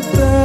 think that